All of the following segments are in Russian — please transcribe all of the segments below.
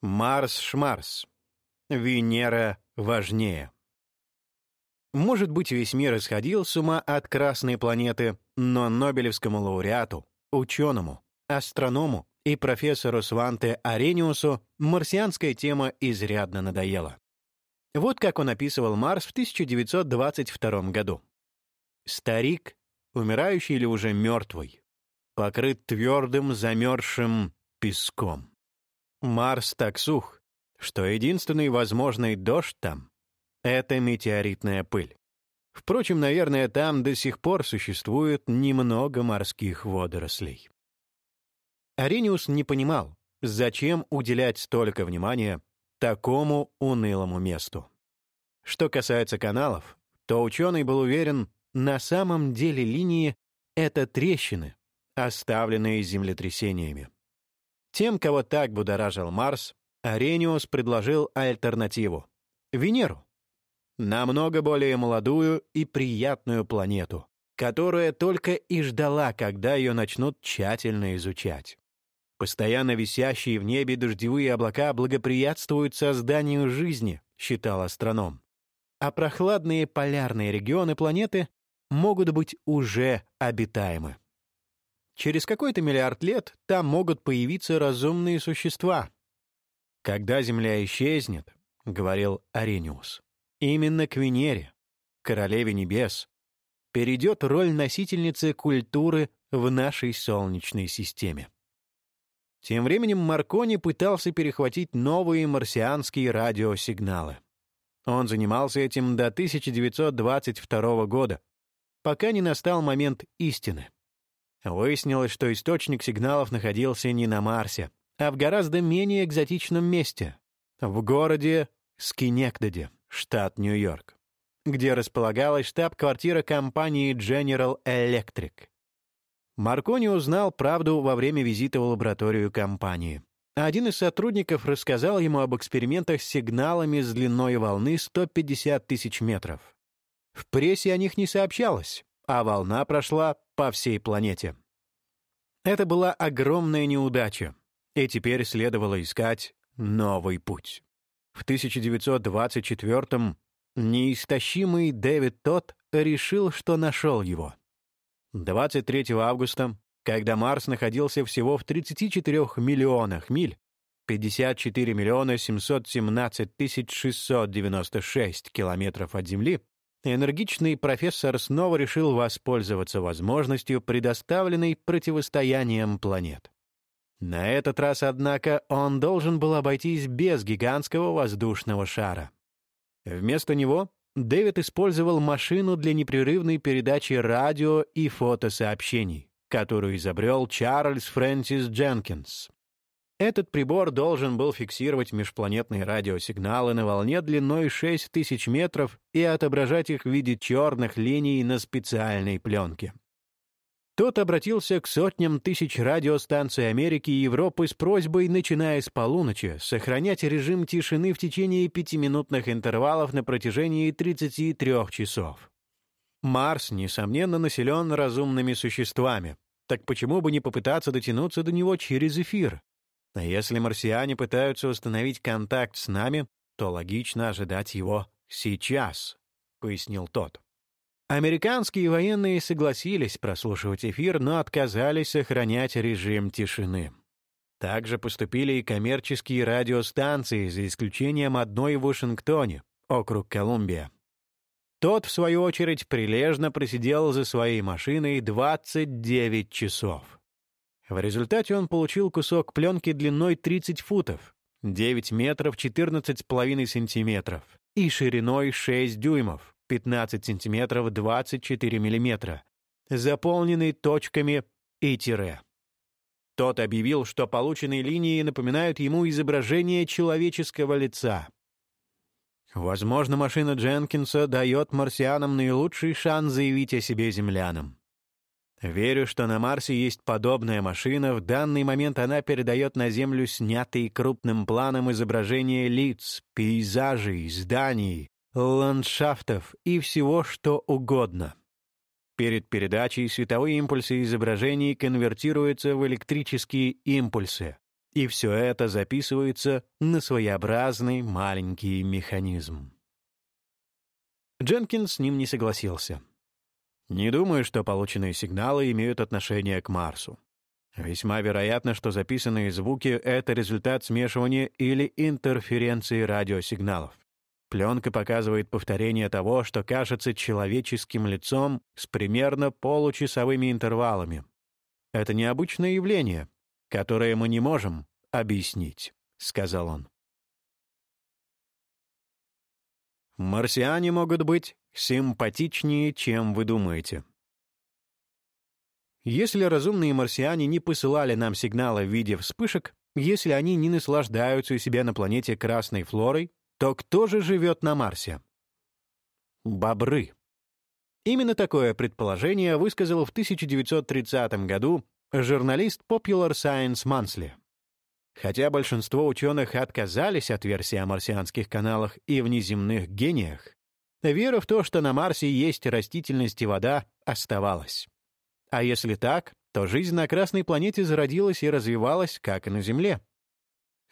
Марс-шмарс. Венера важнее. Может быть, весь мир исходил с ума от красной планеты, но Нобелевскому лауреату, ученому, астроному и профессору Сванте Арениусу марсианская тема изрядно надоела. Вот как он описывал Марс в 1922 году. «Старик, умирающий или уже мертвый, покрыт твердым замерзшим песком. Марс так сух, что единственный возможный дождь там — это метеоритная пыль. Впрочем, наверное, там до сих пор существует немного морских водорослей. Арениус не понимал, зачем уделять столько внимания такому унылому месту. Что касается каналов, то ученый был уверен, на самом деле линии — это трещины, оставленные землетрясениями. Тем, кого так будоражил Марс, Арениус предложил альтернативу — Венеру. Намного более молодую и приятную планету, которая только и ждала, когда ее начнут тщательно изучать. Постоянно висящие в небе дождевые облака благоприятствуют созданию жизни, считал астроном. А прохладные полярные регионы планеты могут быть уже обитаемы. Через какой-то миллиард лет там могут появиться разумные существа. Когда Земля исчезнет, — говорил Арениус, — именно к Венере, королеве небес, перейдет роль носительницы культуры в нашей Солнечной системе. Тем временем Маркони пытался перехватить новые марсианские радиосигналы. Он занимался этим до 1922 года, пока не настал момент истины. Выяснилось, что источник сигналов находился не на Марсе, а в гораздо менее экзотичном месте — в городе Скинекдаде, штат Нью-Йорк, где располагалась штаб-квартира компании General Electric. Маркони узнал правду во время визита в лабораторию компании. Один из сотрудников рассказал ему об экспериментах с сигналами с длиной волны 150 тысяч метров. В прессе о них не сообщалось, а волна прошла по всей планете. Это была огромная неудача, и теперь следовало искать новый путь. В 1924-м неистощимый Дэвид Тот решил, что нашел его. 23 августа, когда Марс находился всего в 34 миллионах миль, 54 миллиона 717 тысяч 696 километров от Земли, энергичный профессор снова решил воспользоваться возможностью, предоставленной противостоянием планет. На этот раз, однако, он должен был обойтись без гигантского воздушного шара. Вместо него Дэвид использовал машину для непрерывной передачи радио и фотосообщений, которую изобрел Чарльз Фрэнсис Дженкинс. Этот прибор должен был фиксировать межпланетные радиосигналы на волне длиной 6000 метров и отображать их в виде черных линий на специальной пленке. Тот обратился к сотням тысяч радиостанций Америки и Европы с просьбой, начиная с полуночи, сохранять режим тишины в течение пятиминутных интервалов на протяжении 33 часов. Марс, несомненно, населен разумными существами. Так почему бы не попытаться дотянуться до него через эфир? А если марсиане пытаются установить контакт с нами, то логично ожидать его сейчас, — пояснил тот. Американские военные согласились прослушивать эфир, но отказались сохранять режим тишины. Также поступили и коммерческие радиостанции, за исключением одной в Вашингтоне, округ Колумбия. Тот, в свою очередь, прилежно просидел за своей машиной 29 часов. В результате он получил кусок пленки длиной 30 футов, 9 метров 14,5 сантиметров и шириной 6 дюймов, 15 сантиметров 24 миллиметра, заполненный точками и тире. Тот объявил, что полученные линии напоминают ему изображение человеческого лица. Возможно, машина Дженкинса дает марсианам наилучший шанс заявить о себе землянам. Верю, что на Марсе есть подобная машина. В данный момент она передает на Землю снятые крупным планом изображения лиц, пейзажей, зданий, ландшафтов и всего, что угодно. Перед передачей световые импульсы изображений конвертируются в электрические импульсы, и все это записывается на своеобразный маленький механизм. Дженкинс с ним не согласился. Не думаю, что полученные сигналы имеют отношение к Марсу. Весьма вероятно, что записанные звуки — это результат смешивания или интерференции радиосигналов. Пленка показывает повторение того, что кажется человеческим лицом с примерно получасовыми интервалами. Это необычное явление, которое мы не можем объяснить, — сказал он. Марсиане могут быть симпатичнее, чем вы думаете. Если разумные марсиане не посылали нам сигналы в виде вспышек, если они не наслаждаются у себя на планете красной флорой, то кто же живет на Марсе? Бобры. Именно такое предположение высказал в 1930 году журналист Popular Science Monthly. Хотя большинство ученых отказались от версии о марсианских каналах и внеземных гениях, вера в то, что на Марсе есть растительность и вода, оставалась. А если так, то жизнь на Красной планете зародилась и развивалась, как и на Земле.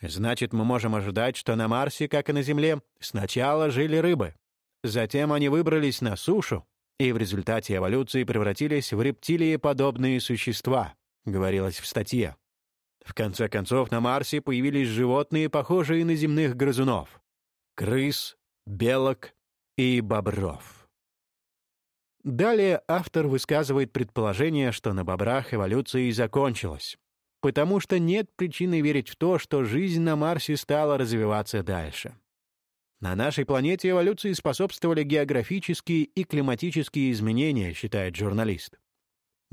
Значит, мы можем ожидать, что на Марсе, как и на Земле, сначала жили рыбы. Затем они выбрались на сушу и в результате эволюции превратились в рептилии-подобные существа, говорилось в статье. В конце концов, на Марсе появились животные, похожие на земных грызунов — крыс, белок и бобров. Далее автор высказывает предположение, что на бобрах эволюция и закончилась потому что нет причины верить в то, что жизнь на Марсе стала развиваться дальше. На нашей планете эволюции способствовали географические и климатические изменения, считает журналист.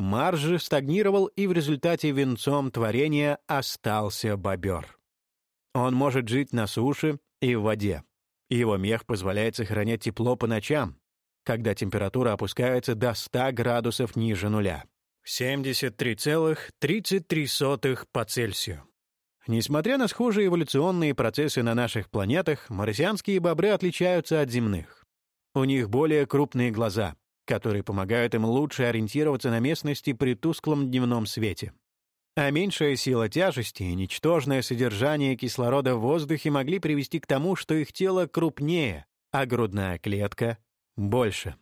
Марс же стагнировал, и в результате венцом творения остался бобер. Он может жить на суше и в воде. Его мех позволяет сохранять тепло по ночам, когда температура опускается до 100 градусов ниже нуля. 73,33 по Цельсию. Несмотря на схожие эволюционные процессы на наших планетах, марсианские бобры отличаются от земных. У них более крупные глаза, которые помогают им лучше ориентироваться на местности при тусклом дневном свете. А меньшая сила тяжести и ничтожное содержание кислорода в воздухе могли привести к тому, что их тело крупнее, а грудная клетка — больше.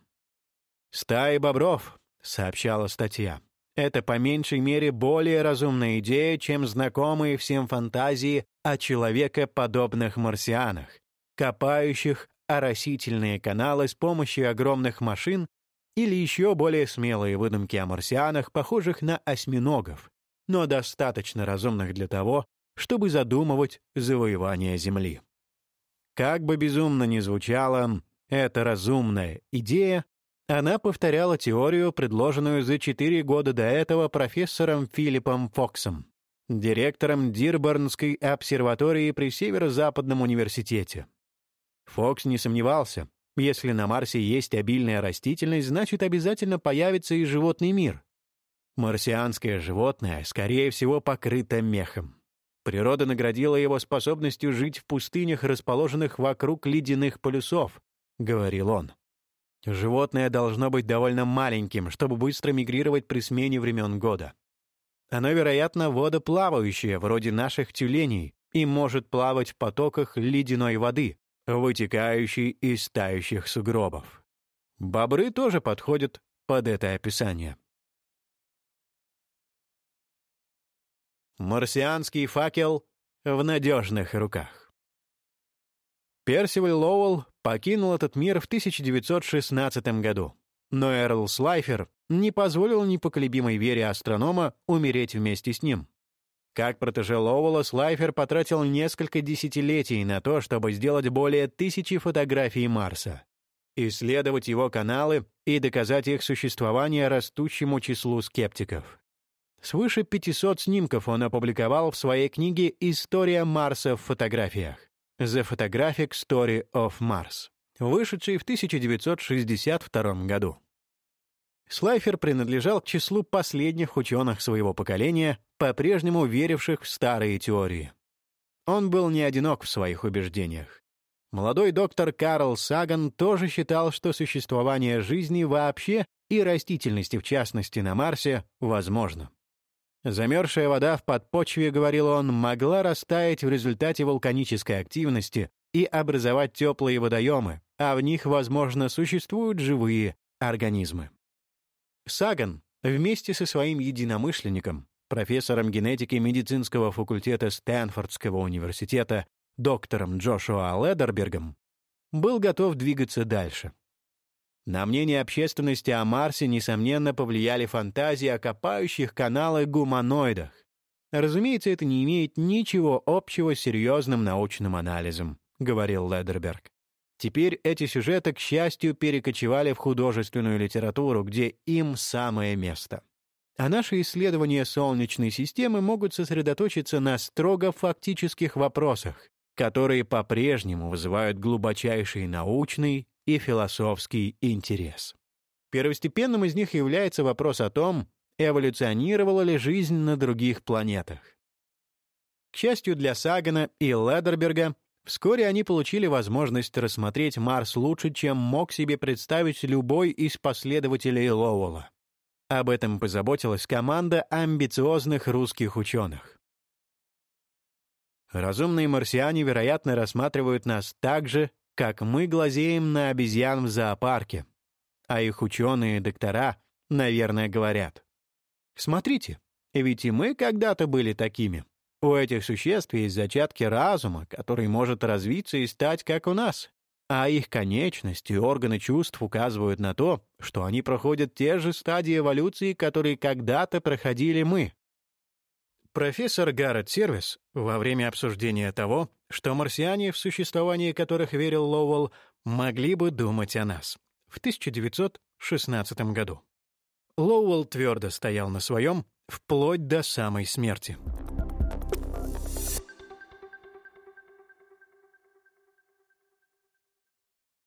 «Стаи бобров», — сообщала статья, это по меньшей мере более разумная идея, чем знакомые всем фантазии о человекоподобных марсианах, копающих оросительные каналы с помощью огромных машин или еще более смелые выдумки о марсианах, похожих на осьминогов, но достаточно разумных для того, чтобы задумывать завоевание Земли. Как бы безумно ни звучала эта разумная идея, она повторяла теорию, предложенную за четыре года до этого профессором Филиппом Фоксом, директором Дирборнской обсерватории при Северо-Западном университете. Фокс не сомневался, если на Марсе есть обильная растительность, значит, обязательно появится и животный мир. Марсианское животное, скорее всего, покрыто мехом. Природа наградила его способностью жить в пустынях, расположенных вокруг ледяных полюсов, — говорил он. Животное должно быть довольно маленьким, чтобы быстро мигрировать при смене времен года. Оно, вероятно, водоплавающее, вроде наших тюленей, и может плавать в потоках ледяной воды, вытекающей из тающих сугробов. Бобры тоже подходят под это описание. Марсианский факел в надежных руках. Персиваль Лоуэлл покинул этот мир в 1916 году. Но Эрл Слайфер не позволил непоколебимой вере астронома умереть вместе с ним. Как протеже Лоуэлла, Слайфер потратил несколько десятилетий на то, чтобы сделать более тысячи фотографий Марса, исследовать его каналы и доказать их существование растущему числу скептиков. Свыше 500 снимков он опубликовал в своей книге «История Марса в фотографиях». The Photographic Story of Mars, вышедший в 1962 году. Слайфер принадлежал к числу последних ученых своего поколения, по-прежнему веривших в старые теории. Он был не одинок в своих убеждениях. Молодой доктор Карл Саган тоже считал, что существование жизни вообще и растительности в частности на Марсе возможно. Замерзшая вода в подпочве, говорил он, могла растаять в результате вулканической активности и образовать теплые водоемы, а в них, возможно, существуют живые организмы. Саган вместе со своим единомышленником, профессором генетики медицинского факультета Стэнфордского университета, доктором Джошуа Ледербергом, был готов двигаться дальше. На мнение общественности о Марсе, несомненно, повлияли фантазии о копающих каналы гуманоидах. Разумеется, это не имеет ничего общего с серьезным научным анализом, говорил Ледерберг. Теперь эти сюжеты, к счастью, перекочевали в художественную литературу, где им самое место. А наши исследования Солнечной системы могут сосредоточиться на строго фактических вопросах, которые по-прежнему вызывают глубочайший научный и философский интерес. Первостепенным из них является вопрос о том, эволюционировала ли жизнь на других планетах. К счастью для Сагана и Ледерберга, вскоре они получили возможность рассмотреть Марс лучше, чем мог себе представить любой из последователей Лоуэлла. Об этом позаботилась команда амбициозных русских ученых. Разумные марсиане, вероятно, рассматривают нас так же, как мы глазеем на обезьян в зоопарке. А их ученые и доктора, наверное, говорят. Смотрите, ведь и мы когда-то были такими. У этих существ есть зачатки разума, который может развиться и стать как у нас. А их конечности и органы чувств указывают на то, что они проходят те же стадии эволюции, которые когда-то проходили мы. Профессор Гаррет Сервис во время обсуждения того, что марсиане, в существовании которых верил Лоуэлл, могли бы думать о нас, в 1916 году. Лоуэлл твердо стоял на своем, вплоть до самой смерти.